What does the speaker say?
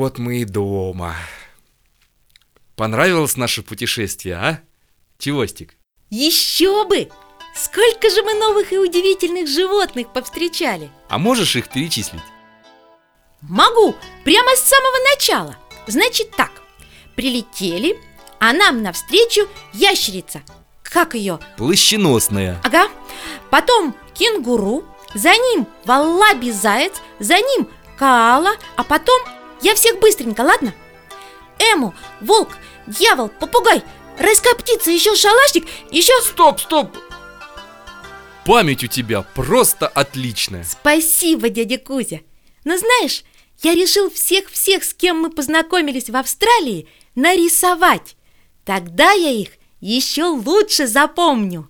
вот мы и дома. Понравилось наше путешествие, а? Чевостик? Еще бы! Сколько же мы новых и удивительных животных повстречали А можешь их перечислить? Могу, прямо с самого начала Значит так, прилетели, а нам навстречу ящерица Как ее? Плащеносная Ага Потом кенгуру, за ним валлаби заяц, за ним коала, а потом... Я всех быстренько, ладно? Эму, волк, дьявол, попугай, райская птица, еще шалашник, еще... Стоп, стоп! Память у тебя просто отличная Спасибо, дядя Кузя Но знаешь, я решил всех-всех, с кем мы познакомились в Австралии, нарисовать Тогда я их еще лучше запомню